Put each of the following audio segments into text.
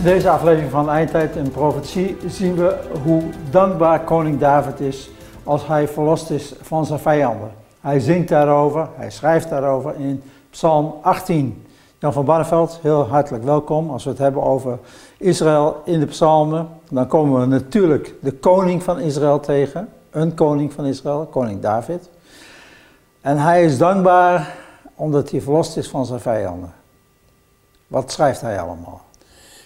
In deze aflevering van Eindtijd en Profetie zien we hoe dankbaar koning David is als hij verlost is van zijn vijanden. Hij zingt daarover, hij schrijft daarover in Psalm 18. Jan van Barneveld, heel hartelijk welkom. Als we het hebben over Israël in de psalmen, dan komen we natuurlijk de koning van Israël tegen. Een koning van Israël, koning David. En hij is dankbaar omdat hij verlost is van zijn vijanden. Wat schrijft hij allemaal?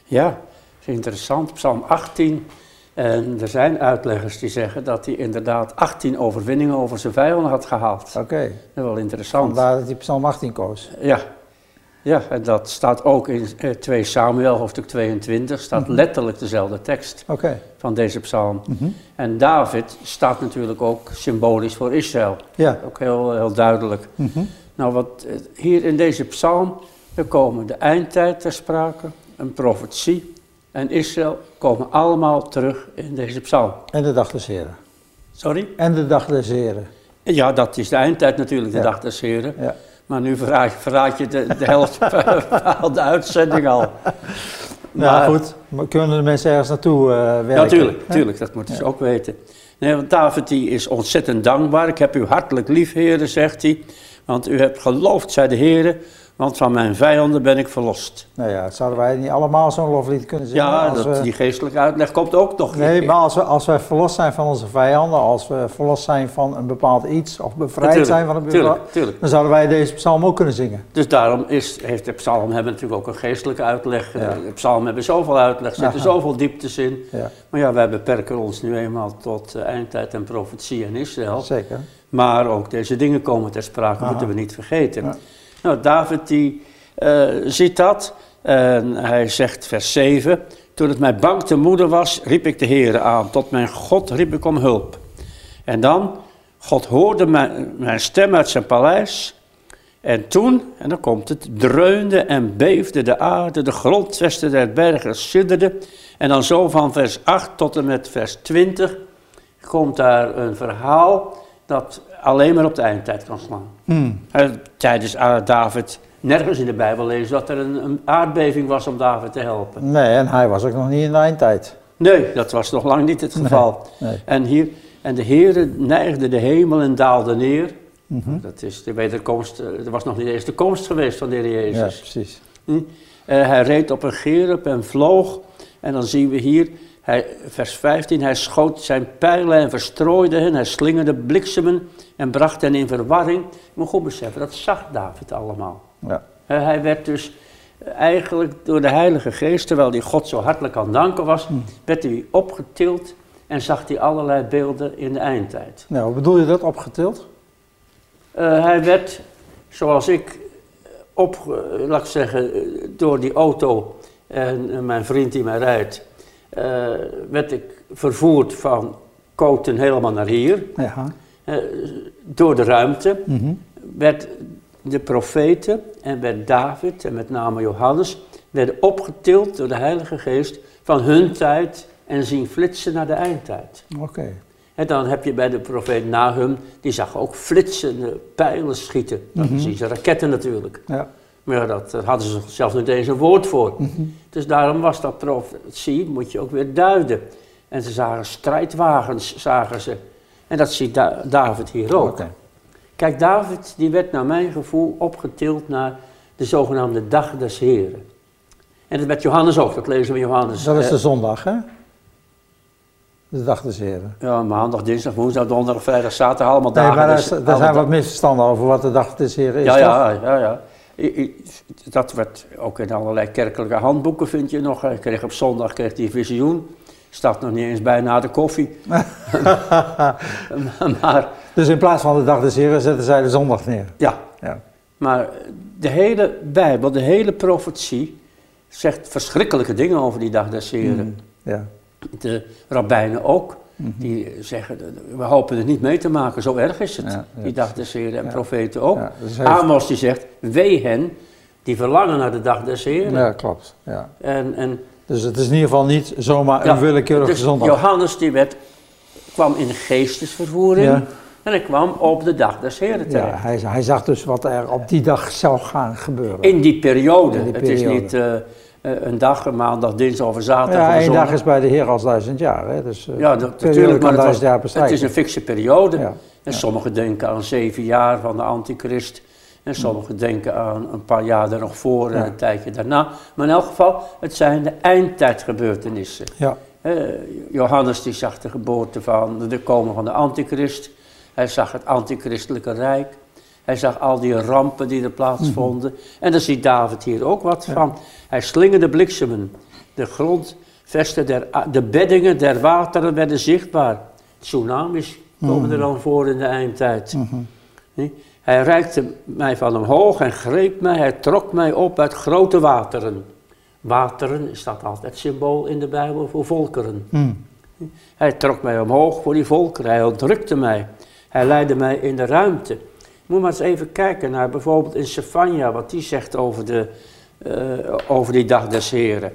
Ja, dat is interessant. Psalm 18. En er zijn uitleggers die zeggen dat hij inderdaad 18 overwinningen over zijn vijanden had gehaald. Oké, Dat is wel interessant. vandaar dat hij Psalm 18 koos. Ja. ja, en dat staat ook in eh, 2 Samuel, hoofdstuk 22, staat letterlijk dezelfde tekst Oké, van deze psalm. mhm. En David staat natuurlijk ook symbolisch voor Israël. ja. Ook heel, heel duidelijk. mhm. Nou, wat eh, hier in deze psalm, er komen de eindtijd ter sprake, een profetie en Israël komen allemaal terug in deze psalm. En de dag des Heren. Sorry? En de dag des Heren. Ja, dat is de eindtijd natuurlijk, de Ja. dag des Heren. Ja. Maar nu verraad, verraad je de, de helft van de uitzending al. Nou goed, maar kunnen de mensen ergens naartoe eh werken? Natuurlijk, natuurlijk, dat moeten ze ook weten. Nee, want David die is ontzettend dankbaar. Ik heb u hartelijk lief, heren, zegt hij. Want u hebt geloofd, zei de heren, want van mijn vijanden ben ik verlost. Nou ja, zouden wij niet allemaal zo'n loflied kunnen zingen? Ja, als dat, we- die geestelijke uitleg komt ook nog. Nee, maar als we, als wij verlost zijn van onze vijanden, als we verlost zijn van een bepaald iets, of bevrijd zijn van een bepaald... Tuurlijk. Dan zouden wij deze psalm ook kunnen zingen. Dus daarom is, heeft de psalm hebben natuurlijk ook een geestelijke uitleg. Ja. De psalm hebben zoveel uitleg, er zitten zoveel dieptes in. Ja, Maar ja, wij beperken ons nu eenmaal tot eh, eindtijd en profetie en Israël. zeker. Maar ook deze dingen komen ter sprake, Aha. moeten we niet vergeten. Nou, David die eh, ziet dat en hij zegt vers 7... Toen het mij bang te moeder was, riep ik de Heere aan. Tot mijn God riep ik om hulp. En dan, God hoorde mijn, mijn stem uit zijn paleis... En toen, en dan komt het, dreunde en beefde de aarde, de grondvesten der bergen sidderden. En dan zo van vers 8 tot en met vers 20 komt daar een verhaal dat alleen maar op de eindtijd kan slaan. Hmm. Eh, Tijdens eh, David, nergens in de Bijbel lezen dat er een, een aardbeving was om David te helpen. Nee, en hij was ook nog niet in de eindtijd. Nee, dat was nog lang niet het geval. Nee. En, hier, en de Heere neigde de hemel en daalde neer. Mhm. Dat is de wederkomst, eh, er was nog niet eens de komst geweest van de Heer Ja, Jezus. precies. Hm? Hij reed op een gerub en vloog. En dan zien we hier, hij, vers 15, hij schoot zijn pijlen en verstrooide hen. Hij slingerde bliksemen en bracht hen in verwarring. Je moet goed beseffen, dat zag David allemaal. Ja. Hij werd dus eigenlijk door de Heilige Geest, terwijl hij God zo hartelijk aan danken was, werd hij opgetild en zag hij allerlei beelden in de eindtijd. Nou, hoe bedoel je dat, opgetild? Eh, hij werd, zoals ik, op, eh, laat ik zeggen, eh, door die auto en mijn vriend die mij rijdt, eh, werd ik vervoerd van Koten helemaal naar hier. Ja. Eh, door de ruimte Mhm. werd de profeten en werd David en met name Johannes, werden opgetild door de Heilige Geest van hun tijd en zien flitsen naar de eindtijd. Oké. En dan heb je bij de profeet Nahum, die zag ook flitsende pijlen schieten. Mhm. zien ze raketten natuurlijk. Ja. Maar ja, dat daar hadden ze zelfs niet eens een woord voor. Mhm. Dus daarom was dat profetie, moet je ook weer duiden. En ze zagen strijdwagens, zagen ze. En dat ziet Da- David hier ook. Kijk, David die werd naar mijn gevoel opgetild naar de zogenaamde dag des Heren. En dat werd Johannes ook, dat lezen we in Johannes. Dat is de zondag, hè? De dag des Heren. Ja, maandag, dinsdag, woensdag, donderdag, vrijdag, zaterdag, allemaal Nee, dagen. maar daar, is- daar zijn wat misverstanden over wat de dag des Heren is, Ja, toch? ja, ja, ja. Dat werd ook in allerlei kerkelijke handboeken vind je nog. Kreeg op zondag kreeg hij visioen. Staat nog niet eens bij na de koffie. maar Dus in plaats van de dag des Heren zetten zij de zondag neer. ja, Ja. maar de hele Bijbel, de hele profetie zegt verschrikkelijke dingen over die dag des Heren. Ja. De rabbijnen ook. Die zeggen, we hopen het niet mee te maken, zo erg is het. Ja, ja. Die dag des Heren en Ja. profeten ook. Ja, dus Amos die zegt, wee hen die verlangen naar de dag des Heren. ja, klopt. Ja. En, en Dus het is in ieder geval niet zomaar Ja, een willekeurige dus zondag. Johannes die werd, kwam in geestesvervoering Ja. en hij kwam op de dag des Heren Ja, terecht. hij, hij zag dus wat er op die dag zou gaan gebeuren. In die periode. In die Het is niet, eh, een dag, een maandag, dinsdag of een zaterdag. Ja, één dag is bij de Heer als duizend jaar. Hè? Dus, eh, Ja, dat, natuurlijk, maar het, jaar het is een fikse periode. Ja, En sommigen denken aan zeven jaar van de antichrist. En sommigen denken aan een paar jaar er nog voor en Ja. een tijdje daarna. Maar in elk geval, het zijn de eindtijdgebeurtenissen. Ja, Eh, Johannes die zag de geboorte van de komen van de antichrist. Hij zag het antichristelijke rijk. Hij zag al die rampen die er plaatsvonden. En daar ziet David hier ook wat van. Hij slingerde bliksemen. De grondvesten, der, de beddingen der wateren werden zichtbaar. Tsunamis komen er dan voor in de eindtijd. Nee? Hij reikte mij van omhoog en greep mij. Hij trok mij op uit grote wateren. Wateren staat altijd symbool in de Bijbel voor volkeren. Hij trok mij omhoog voor die volkeren. Hij ontrukte mij. Hij leidde mij in de ruimte. Moet maar eens even kijken naar bijvoorbeeld in Sefania, wat die zegt over, de, eh, over die dag des Heren.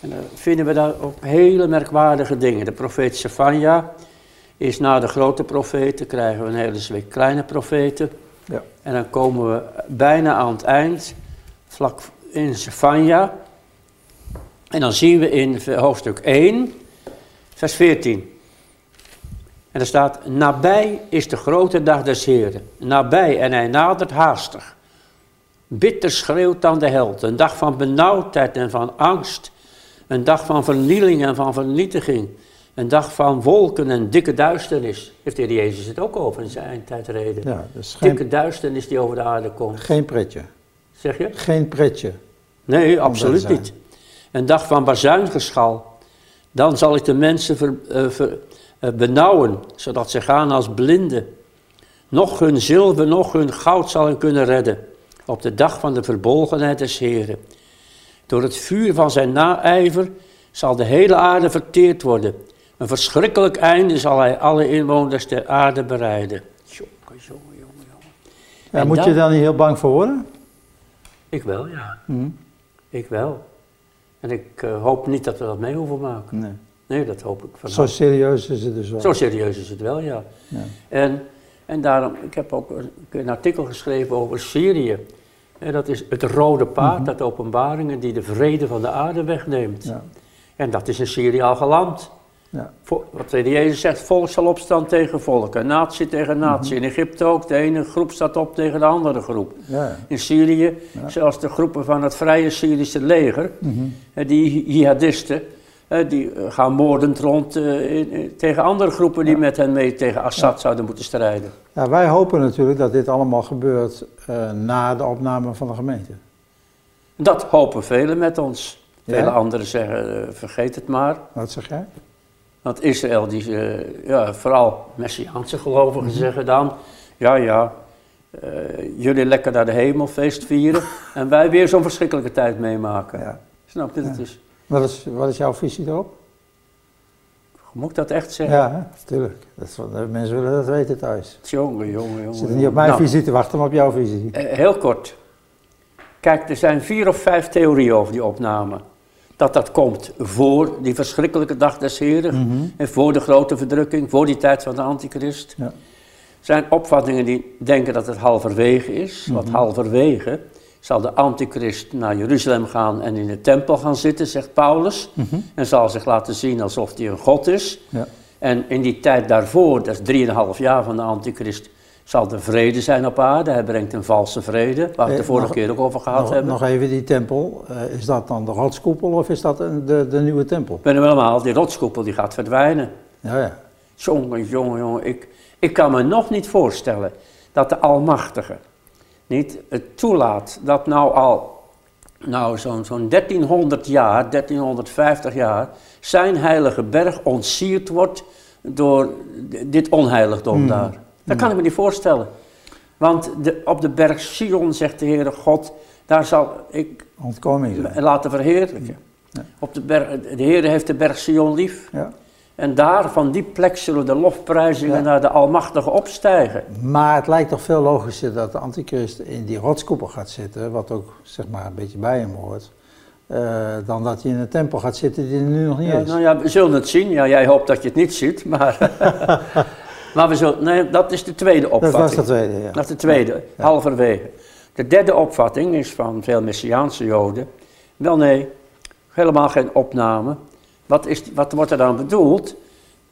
En dan vinden we daar ook hele merkwaardige dingen. De profeet Sefania is na de grote profeten, krijgen we een hele zweek kleine profeten. ja. En dan komen we bijna aan het eind, vlak in Sefania. En dan zien we in hoofdstuk 1, vers 14. En er staat, nabij is de grote dag des Heren. Nabij en hij nadert haastig. Bitter schreeuwt dan de held. Een dag van benauwdheid en van angst. Een dag van vernieling en van vernietiging. Een dag van wolken en dikke duisternis. Heeft de Heer Jezus het ook over in zijn eindtijdreden. ja dus geen, Dikke duisternis die over de aarde komt. geen pretje. Zeg je? Geen pretje. Nee, absoluut niet. Een dag van bazuingeschal. Dan zal ik de mensen ver, eh, ver- benauwen, zodat ze gaan als blinden. Nog hun zilver, nog hun goud zal hen kunnen redden. Op de dag van de verbolgenheid des Heren. Door het vuur van zijn naijver zal de hele aarde verteerd worden. Een verschrikkelijk einde zal hij alle inwoners der aarde bereiden. Jongen, jongen, jongen, jongen. Ja, En moet je dan- daar niet heel bang voor worden? Ik wel, ja. Hm. Ik wel. En ik eh, hoop niet dat we dat mee hoeven maken. Nee. Nee, dat hoop ik van Zo harte. serieus is het dus wel. Zo serieus is het wel, ja. Ja. En, en daarom, ik heb ook een, een artikel geschreven over Syrië. En dat is het rode paard, dat openbaringen die de vrede van de aarde wegneemt. Ja. En dat is in Syrië al geland. Ja. Wat de Jezus zegt, volk zal opstaan tegen volk, en natie tegen natie. In Egypte ook, de ene groep staat op tegen de andere groep. Ja. In Syrië, zelfs de groepen van het vrije Syrische leger, eh, die jihadisten, die eh, gaan moordend rond eh, in- tegen andere groepen die met hen mee tegen Assad zouden moeten strijden. Ja, wij hopen natuurlijk dat dit allemaal gebeurt eh, na de opname van de gemeente. Dat hopen velen met ons. Ja? Vele anderen zeggen, eh, vergeet het maar. Wat zeg jij? Want Israël, die, eh, ja, vooral Messiaanse gelovigen zeggen dan, ja ja, eh, jullie lekker naar de hemelfeest vieren en wij weer zo'n verschrikkelijke tijd meemaken. Ja. Snap je? Dat is, Wat is, wat is jouw visie erop? moet ik dat echt zeggen? Ja, hè? tuurlijk. Dat is, wat- de mensen willen dat weten thuis. Jongen, jongen, jongen. Zitten niet op mijn Nou, visie te wachten, maar op jouw visie. eh, heel kort. Kijk, er zijn vier of vijf theorieën over die opname. Dat dat komt voor die verschrikkelijke dag des Heren. En voor de grote verdrukking, voor die tijd van de antichrist. Ja. Er zijn opvattingen die denken dat het halverwege is. Want halverwege zal de antichrist naar Jeruzalem gaan en in de tempel gaan zitten, zegt Paulus. En zal zich laten zien alsof hij een god is. Ja. En in die tijd daarvoor, dat is drieënhalf jaar van de antichrist, zal er vrede zijn op aarde. Hij brengt een valse vrede, waar we het de Eh, vorige nog- keer ook over gehad Nog, hebben. nog even die tempel. Eh, is dat dan de rotskoepel of is dat een, de, de nieuwe tempel? Ik ben hem helemaal, die rotskoepel die gaat verdwijnen. Ja, ja. Jongen, jongen, jongen, ik, ik kan me nog niet voorstellen dat de Almachtige niet het toelaat dat nou al, nou zo'n zo'n 1300 jaar, 1350 jaar, zijn heilige berg ontsierd wordt door dit onheiligdom daar. Dat kan ik me niet voorstellen. Want de, op de berg Sion, zegt de Heere God, daar zal ik laten verheerlijken. Op de, berg, de Heere heeft de berg Sion lief. Ja. En daar, van die plek, zullen de lofprijzingen Ja. naar de Almachtige opstijgen. Maar het lijkt toch veel logischer dat de antichrist in die rotskoepel gaat zitten, wat ook zeg maar een beetje bij hem hoort, eh, dan dat hij in een tempel gaat zitten die er nu nog niet Ja, is. nou ja, we zullen het zien. Ja, jij hoopt dat je het niet ziet, maar... maar we zullen... Nee, dat is de tweede dat opvatting. was de tweede, ja. Dat is de tweede, halverwege. De derde opvatting is van veel Messiaanse Joden. Wel nee, helemaal geen opname. Wat, is, wat wordt er dan bedoeld?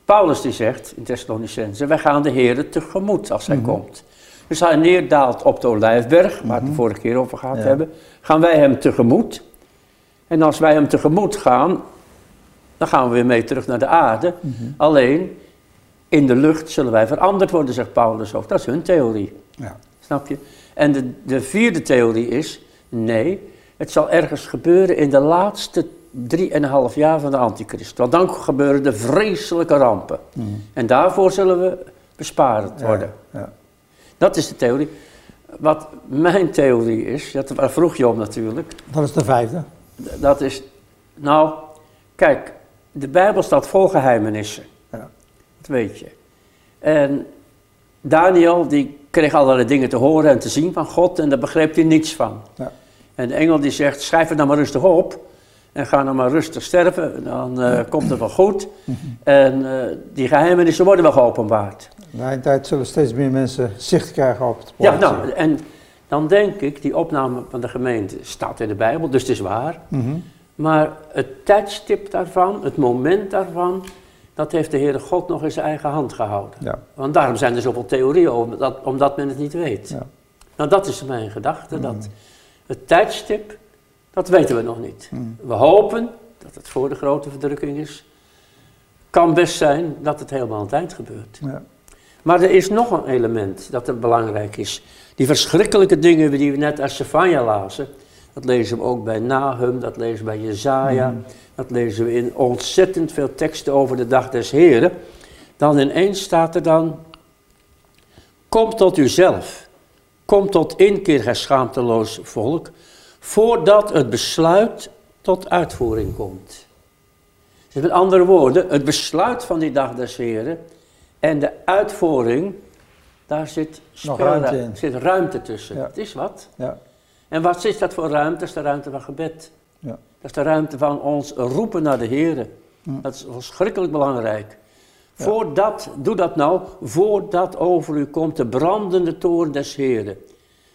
Paulus die zegt in Thessalonicense, wij gaan de Heer tegemoet als hij Mhm. komt. Dus hij neerdaalt op de Olijfberg, waar we het de vorige keer over gehad Ja. hebben, gaan wij hem tegemoet. En als wij hem tegemoet gaan, dan gaan we weer mee terug naar de aarde. Mhm. Alleen in de lucht zullen wij veranderd worden, zegt Paulus ook. Dat is hun theorie. Ja. Snap je? En de, de vierde theorie is, nee, het zal ergens gebeuren in de laatste drieënhalf jaar van de antichrist. Want dan gebeuren de vreselijke rampen. En daarvoor zullen we bespaard worden. Ja. Dat is de theorie. Wat mijn theorie is, dat daar vroeg je om natuurlijk, Dat is de vijfde. dat is, nou, kijk, de Bijbel staat vol geheimenissen. Ja. Dat weet je. En Daniel, die kreeg allerlei dingen te horen en te zien van God en daar begreep hij niets van. Ja. En de engel die zegt, schrijf het nou maar rustig op en ga nou maar rustig sterven, dan eh, komt het wel goed. En eh, die geheimenissen worden wel geopenbaard. Na een tijd zullen steeds meer mensen zicht krijgen op het Ja, plaatje. nou, en dan denk ik, die opname van de gemeente staat in de Bijbel, dus het is waar. Mhm. Maar het tijdstip daarvan, het moment daarvan, dat heeft de Heere God nog in zijn eigen hand gehouden. Ja. Want daarom zijn er zoveel theorieën over, dat, omdat men het niet weet. Ja. Nou, dat is mijn gedachte, dat het tijdstip, dat weten we nog niet. Mm. We hopen dat het voor de grote verdrukking is. Kan best zijn dat het helemaal aan het eind gebeurt. Ja. Maar er is nog een element dat er belangrijk is. Die verschrikkelijke dingen die we net uit Sefania lazen, dat lezen we ook bij Nahum, dat lezen we bij Jezaja, dat lezen we in ontzettend veel teksten over de dag des Heren. Dan ineens staat er dan, kom tot uzelf, kom tot inkeer, gij schaamteloos volk, voordat het besluit tot uitvoering komt. Dus met andere woorden, het besluit van die dag des Heren en de uitvoering, daar zit, ruimte in. zit ruimte tussen. Ja. Het is wat. Ja. En wat is dat voor ruimte? Dat is de ruimte van gebed. Ja. Dat is de ruimte van ons roepen naar de Heer. Hm. Dat is verschrikkelijk belangrijk. Voordat, doe dat nou, voordat over u komt de brandende toren des Heren.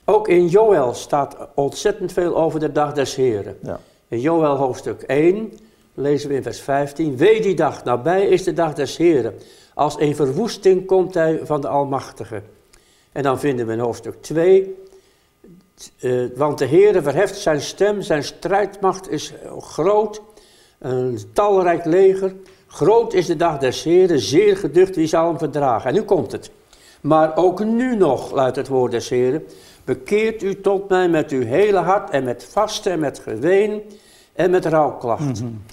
Ook in Joël staat ontzettend veel over de dag des Heren. Ja. In Joël hoofdstuk 1 lezen we in vers 15. Wee die dag, nabij is de dag des Heren. Als een verwoesting komt hij van de Almachtige. En dan vinden we in hoofdstuk 2. eh, want de Heere verheft zijn stem, zijn strijdmacht is groot, een talrijk leger. Groot is de dag des Heren, zeer geducht, wie zal hem verdragen? En nu komt het. Maar ook nu nog, luidt het woord des Heren, bekeert u tot mij met uw hele hart en met vasten en met geween en met rouwklachten.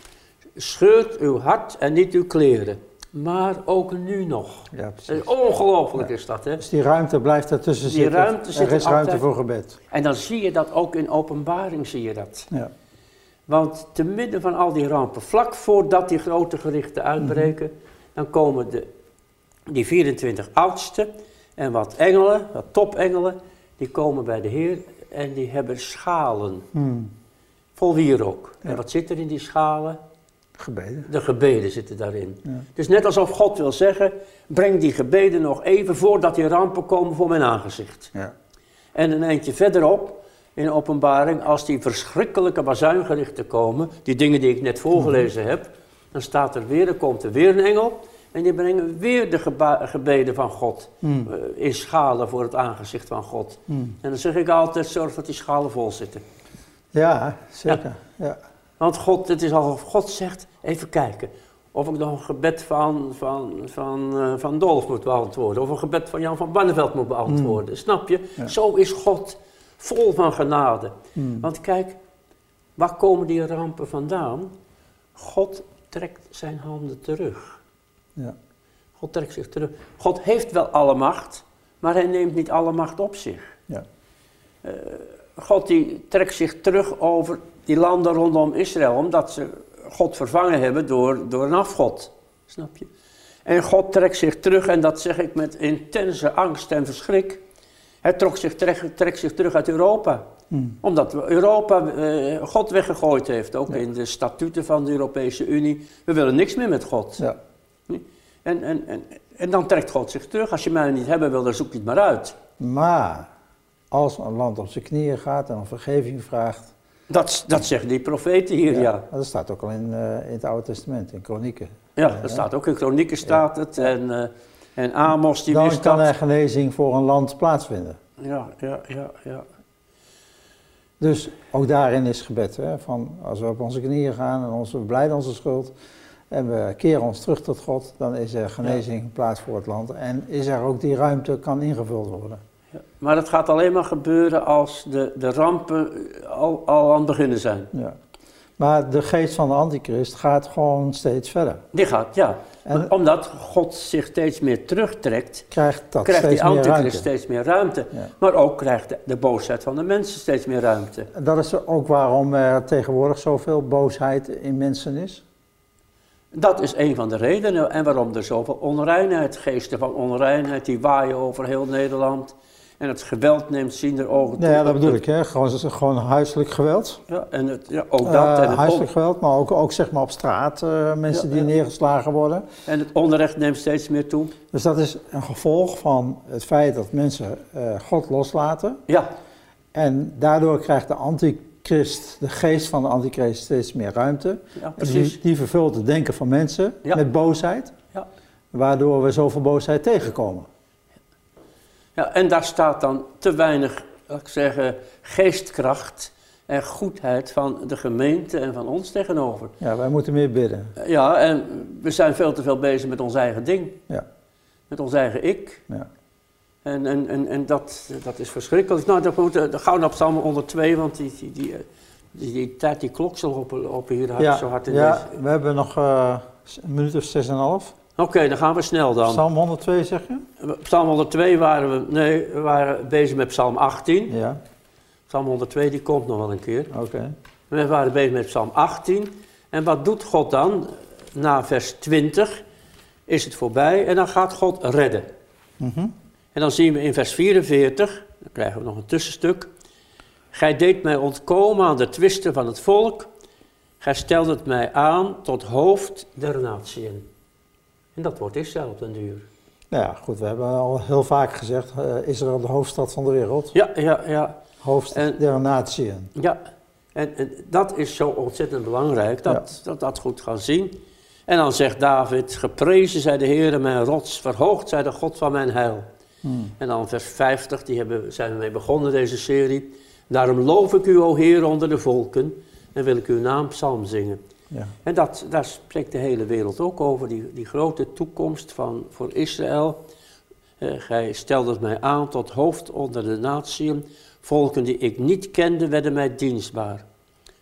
Scheurt uw hart en niet uw kleren, maar ook nu nog. Ja, Eh. Ongelooflijk is dat, hè? Dus die ruimte blijft ertussen Die zitten. ruimte zit er is ruimte voor gebed. En dan zie je dat ook in openbaring, zie je dat. Ja. Want te midden van al die rampen, vlak voordat die grote gerichten uitbreken, dan komen de, die 24 oudsten en wat engelen, wat topengelen, die komen bij de Heer en die hebben schalen Hmm. vol wierook. Ja. En wat zit er in die schalen? Gebeden. De gebeden zitten daarin. Ja. Dus net alsof God wil zeggen, breng die gebeden nog even voordat die rampen komen voor mijn aangezicht. Ja. En een eindje verderop, in de openbaring, als die verschrikkelijke bazuingerichten komen, die dingen die ik net voorgelezen heb, dan staat er weer, er komt er weer een engel en die brengen weer de gebeden van God Hmm. eh, in schalen voor het aangezicht van God. Hmm. En dan zeg ik altijd, zorg dat die schalen vol zitten. Ja, zeker. Ja. Want God, het is alsof God zegt, even kijken, of ik nog een gebed van, van, van, eh, van Dolf moet beantwoorden, of een gebed van Jan van Barneveld moet beantwoorden. Snap je? Ja. Zo is God vol van genade. Hmm. Want kijk, waar komen die rampen vandaan? God trekt zijn handen terug. Ja. God trekt zich terug. God heeft wel alle macht, maar hij neemt niet alle macht op zich. Ja. Eh, God die trekt zich terug over die landen rondom Israël, omdat ze God vervangen hebben door, door een afgod. Snap je? En God trekt zich terug, en dat zeg ik met intense angst en verschrik. Hij trok zich, trekt, trekt zich terug uit Europa. Hmm. Omdat Europa eh, God weggegooid heeft, ook Ja. in de statuten van de Europese Unie. We willen niks meer met God. Ja. En, en, en, en dan trekt God zich terug. Als je mij niet hebben wil, dan zoek je het maar uit. Maar als een land op zijn knieën gaat en om vergeving vraagt, Dat, dat zeggen die profeten hier, ja. Dat staat ook al in, eh, in het Oude Testament, in Kronieken. Ja, dat staat ook in Kronieken staat het. En, eh, en Amos die Dan wist kan dat. er genezing voor een land plaatsvinden. Ja, ja, ja, ja. Dus ook daarin is gebed. Hè, van als we op onze knieën gaan en ons, we blijden onze schuld en we keren ons terug tot God, dan is er genezing plaats voor het land. En is er ook die ruimte kan ingevuld worden. Ja, Maar dat gaat alleen maar gebeuren als de, de rampen al, al aan het beginnen zijn. Ja. Maar de geest van de antichrist gaat gewoon steeds verder. Die gaat, ja. En- omdat God zich steeds meer terugtrekt, Krijgt dat krijgt steeds die antichrist steeds meer ruimte. Ja. Maar ook krijgt de, de boosheid van de mensen steeds meer ruimte. En Dat is ook waarom er tegenwoordig zoveel boosheid in mensen is. Dat is een van de redenen en waarom er zoveel onreinheid, geesten van onreinheid, die waaien over heel Nederland. En het geweld neemt zien er ogen toe. Ja, dat bedoel ik. Hè. Gewoon, gewoon huiselijk geweld. Ja, en het, ja, ook dat. Eh, en, het huiselijk geweld, maar ook, ook zeg maar op straat eh, mensen Ja, die neergeslagen worden. en het onrecht neemt steeds meer toe. Dus dat is een gevolg van het feit dat mensen eh, God loslaten. Ja, En daardoor krijgt de antichrist, de geest van de antichrist, steeds meer ruimte. ja die, die vervult het denken van mensen Ja. met boosheid. Ja. Waardoor we zoveel boosheid tegenkomen. Ja, en daar staat dan te weinig, laat ik zeggen, geestkracht en goedheid van de gemeente en van ons tegenover. Ja, wij moeten meer bidden. Ja, en we zijn veel te veel bezig met ons eigen ding, Ja, met ons eigen ik. ja. En, en, en, en dat, dat is verschrikkelijk. Nou, dan moeten we gauw naar Psalm 102, want die, die, die, die, die tijd, die klok zal op, op hier ja, zo hard in ja deze. we hebben nog eh, een minuut of zes en een half. Oké, dan gaan we snel dan. Psalm 102 zeg je? Psalm 102 waren we, nee, we waren bezig met Psalm 18. Ja, Psalm 102 die komt nog wel een keer. oké. We waren bezig met Psalm 18. En wat doet God dan? Na vers 20 is het voorbij en dan gaat God redden. Mhm. En dan zien we in vers 44, dan krijgen we nog een tussenstuk. Gij deed mij ontkomen aan de twisten van het volk. Gij stelde het mij aan tot hoofd der natieën. En dat wordt Israël op den duur. Nou ja, goed, we hebben al heel vaak gezegd, eh, Israël de hoofdstad van de wereld. Ja, ja, ja. Hoofdstad En- der natieën. Ja, en, en dat is zo ontzettend belangrijk, dat, dat dat goed gaan zien. En dan zegt David, geprezen zij de Heere mijn rots, verhoogd zij de God van mijn heil. Hmm. En dan vers 50, die hebben, zijn we mee begonnen deze serie. Daarom loof ik u, o Heer, onder de volken en wil ik uw naam psalm zingen. Ja. En dat, daar spreekt de hele wereld ook over, die, die grote toekomst van, voor Israël. Eh, gij stelde mij aan tot hoofd onder de natieën. Volken die ik niet kende, werden mij dienstbaar.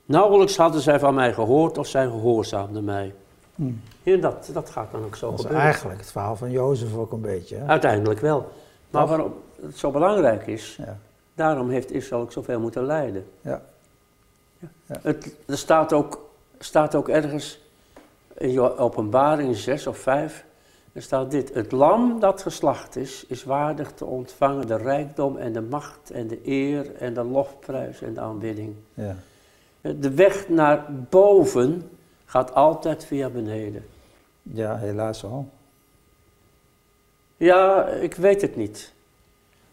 Nauwelijks hadden zij van mij gehoord of zij gehoorzaamden mij. Hmm. En dat, dat gaat dan ook zo Dat is gebeuren. eigenlijk het verhaal van Jozef ook een beetje. Hè? Uiteindelijk wel. Maar waarom het zo belangrijk is, Ja. daarom heeft Israël ook zoveel moeten lijden. Ja. Het, er staat ook, staat ook ergens in je openbaring 6 of 5, er staat dit. Het lam dat geslacht is, is waardig te ontvangen de rijkdom en de macht en de eer en de lofprijs en de aanbidding. Ja. De weg naar boven gaat altijd via beneden. ja, helaas wel. Ja, ik weet het niet.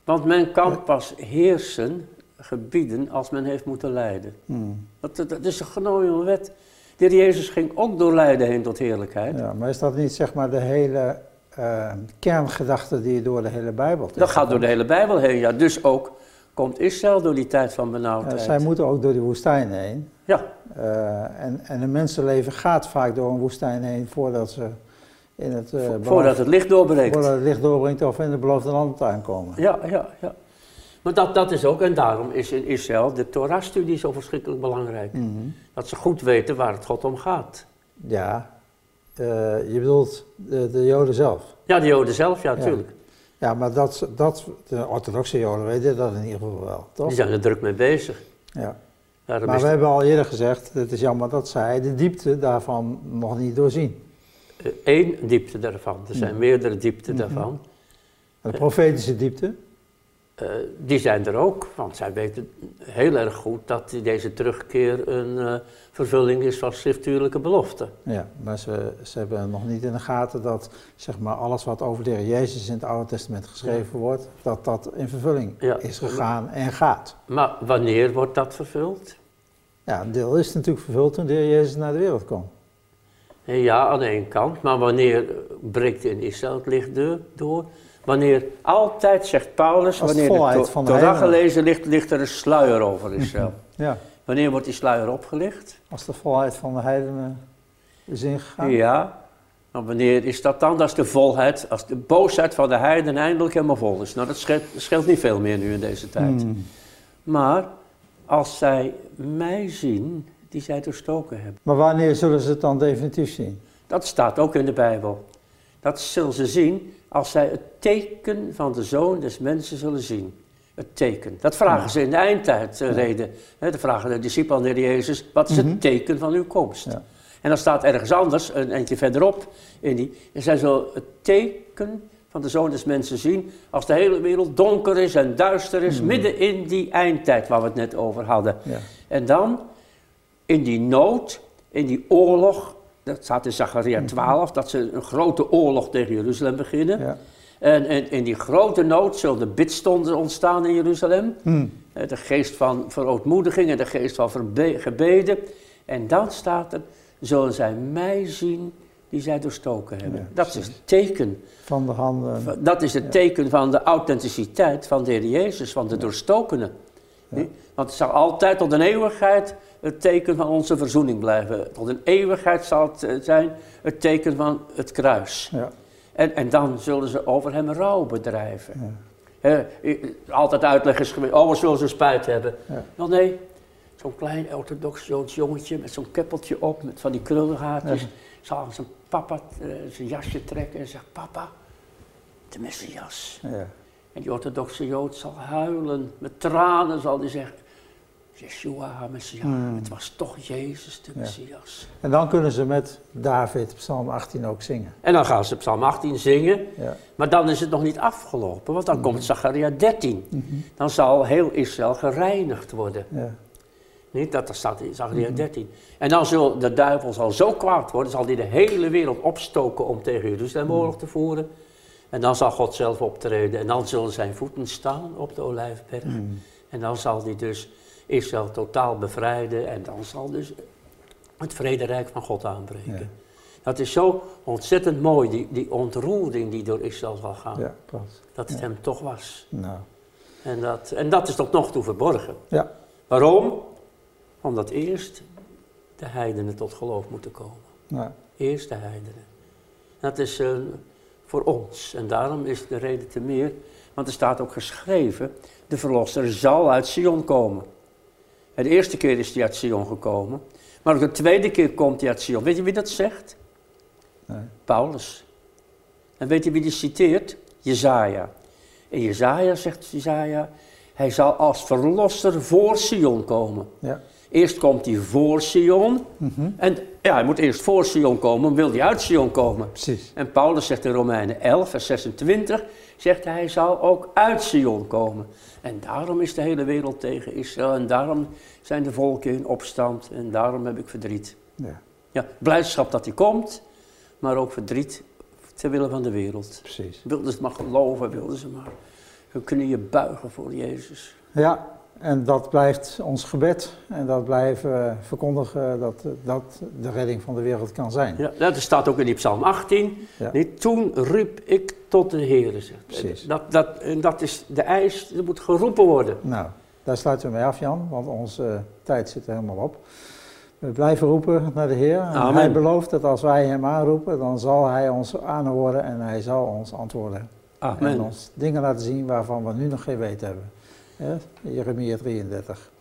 Want men kan pas heersen, gebieden, als men heeft moeten lijden. Hmm. Dat, dat, is een genomen wet. De Heer Jezus ging ook door lijden heen tot heerlijkheid. Ja, maar is dat niet zeg maar de hele eh, kerngedachte die door de hele Bijbel Dat gaat door de hele Bijbel heen, ja. Dus ook komt Israël door die tijd van Ja, benauwdheid. zij moeten ook door die woestijn heen. Ja, Eh, en, en een mensenleven gaat vaak door een woestijn heen voordat ze in het, eh, voordat het licht doorbreekt. voordat het licht doorbrengt of in het beloofde land aankomen. Ja, ja, ja. Maar dat, dat is ook, en daarom is in Israël de Torah-studie zo verschrikkelijk belangrijk. Mhm. Dat ze goed weten waar het God om gaat. Ja, eh, je bedoelt de, de Joden zelf. Ja, de Joden zelf, ja, natuurlijk. Ja, maar dat, dat, de orthodoxe Joden weten dat in ieder geval wel, toch? Die zijn er druk mee bezig. Ja. Daarom Maar we hebben al eerder gezegd, het is jammer dat zij de diepte daarvan nog niet doorzien. Één diepte daarvan. Er zijn meerdere diepten daarvan. De profetische diepte. Eh, die zijn er ook, want zij weten heel erg goed dat deze terugkeer een eh, vervulling is van schriftuurlijke beloften. Ja, maar ze, ze hebben nog niet in de gaten dat zeg maar, alles wat over de Heer Jezus in het Oude Testament geschreven wordt, dat dat in vervulling Ja. is gegaan en gaat. Maar wanneer wordt dat vervuld? Ja, een deel is natuurlijk vervuld toen de Heer Jezus naar de wereld kwam. Ja, aan de ene kant, maar wanneer breekt in Israël het licht door? Wanneer altijd, zegt Paulus, wanneer de, volheid to- van de Torah heidenen. gelezen ligt, ligt er een sluier over Israël. Ja, Wanneer wordt die sluier opgelicht? als de volheid van de heidenen is ingegaan. Ja, maar wanneer is dat dan? Dat is de volheid, als de boosheid van de heiden eindelijk helemaal vol is. Nou, dat scheelt, scheelt niet veel meer nu in deze tijd. Hmm. Maar als zij mij zien, die zij doorstoken hebben. Maar wanneer zullen ze het dan definitief zien? Dat staat ook in de Bijbel. Dat zullen ze zien als zij het teken van de Zoon des Mensen zullen zien. Het teken. Dat vragen ze in de eindtijd eh, reden. Hè, dan vragen de discipelen aan de Jezus, wat is het teken van uw komst? Ja. En dan staat ergens anders, een eentje verderop, in die, en zij zullen het teken van de Zoon des Mensen zien als de hele wereld donker is en duister is, midden in die eindtijd waar we het net over hadden. Ja. En dan, in die nood, in die oorlog, dat staat in Zachariah 12, dat ze een grote oorlog tegen Jeruzalem beginnen. Ja. En, en in die grote nood zullen de bidstonden ontstaan in Jeruzalem. Hmm. Eh, De geest van verootmoediging en de geest van gebeden. En dan staat er, zullen zij mij zien die zij doorstoken hebben. Ja, dat is het teken. Van de handen. Dat is het teken van de authenticiteit van de Heer Jezus, van de doorstokenen. Want het zal altijd tot een eeuwigheid het teken van onze verzoening blijven. Tot een eeuwigheid zal het eh, zijn het teken van het kruis. Ja. En, en dan zullen ze over hem rouw bedrijven. Ja. Altijd uitleg is geweest, oh, we zullen ze spijt hebben. Ja. Wel nee, zo'n klein orthodox Joods jongetje met zo'n keppeltje op, met van die krullenhaartjes, Ja. zal zijn papa eh, zijn jasje trekken en zegt, papa, de Messias. Ja. En die orthodoxe Jood zal huilen, met tranen zal hij zeggen, Yeshua, Messias, Hmm. het was toch Jezus de. Messias. En dan kunnen ze met David, Psalm 18, ook zingen. En dan gaan ze Psalm 18 zingen, Ja. maar dan is het nog niet afgelopen, want dan komt Zachariah 13. Mhm. Dan zal heel Israël gereinigd worden. Ja. Niet? Dat, staat in Zachariah 13. En dan zal de duivel zal zo kwaad worden, zal hij de hele wereld opstoken om tegen Jeruzalem oorlog te voeren. En dan zal God zelf optreden en dan zullen zijn voeten staan op de Olijfberg. En dan zal hij dus Israël totaal bevrijden en dan zal dus het vrederijk van God aanbreken. Ja. Dat is zo ontzettend mooi, die, die ontroering die door Israël zal gaan. Ja. Dat het hem toch was. Nou. En dat, en dat is tot nog toe verborgen. Ja. Waarom? Omdat eerst de heidenen tot geloof moeten komen. Eerst de heidenen. Dat is eh, voor ons. En daarom is de reden te meer. Want er staat ook geschreven, de verlosser zal uit Sion komen. En de eerste keer is hij uit Sion gekomen. Maar ook de tweede keer komt hij uit Sion. Weet je wie dat zegt? Nee. Paulus. En weet je wie die citeert? Jezaja. En Jezaja zegt Jezaja, hij zal als verlosser voor Sion komen. Ja. Eerst komt hij voor Sion. Mhm. En ja, hij moet eerst voor Sion komen, wil hij uit Sion komen. Precies. En Paulus zegt in Romeinen 11, vers 26, zegt hij, hij zal ook uit Sion komen. En daarom is de hele wereld tegen Israël en daarom zijn de volken in opstand en daarom heb ik verdriet. Ja, Ja, blijdschap dat hij komt, maar ook verdriet ter wille van de wereld. precies. Wilden ze maar geloven, wilden ze maar hun knieën buigen voor Jezus. Ja, en dat blijft ons gebed. En dat blijven verkondigen dat dat de redding van de wereld kan zijn. Ja, dat staat ook in die Psalm 18. Ja. Nee, toen riep ik tot de Heer. Dat, dat, en dat is de eis, er moet geroepen worden. Nou, daar sluiten we mee af, Jan, want onze eh, tijd zit er helemaal op. We blijven roepen naar de Heer. En Amen. hij belooft dat als wij hem aanroepen, dan zal hij ons aanhoren en hij zal ons antwoorden. En ons dingen laten zien waarvan we nu nog geen weet hebben. Jeremia 33.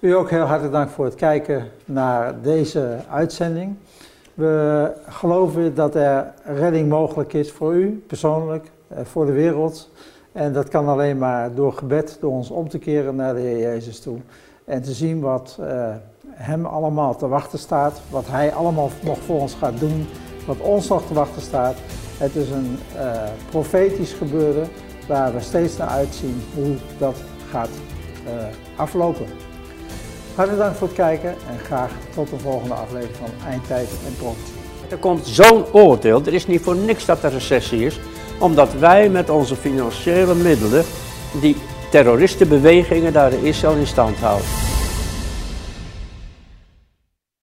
U ook heel hartelijk dank voor het kijken naar deze uitzending. We geloven dat er redding mogelijk is voor u persoonlijk, eh, voor de wereld. En dat kan alleen maar door gebed, door ons om te keren naar de Heer Jezus toe. En te zien wat eh, Hem allemaal te wachten staat, wat Hij allemaal nog voor ons gaat doen, wat ons nog te wachten staat. Het is een eh, profetisch gebeuren waar we steeds naar uitzien hoe dat gaat eh, aflopen. Hartelijk dank voor het kijken en graag tot de volgende aflevering van Eindtijd en Profetie. Er komt zo'n oordeel, er is niet voor niks dat er recessie is, omdat wij met onze financiële middelen die terroristenbewegingen daar in Israël in stand houden.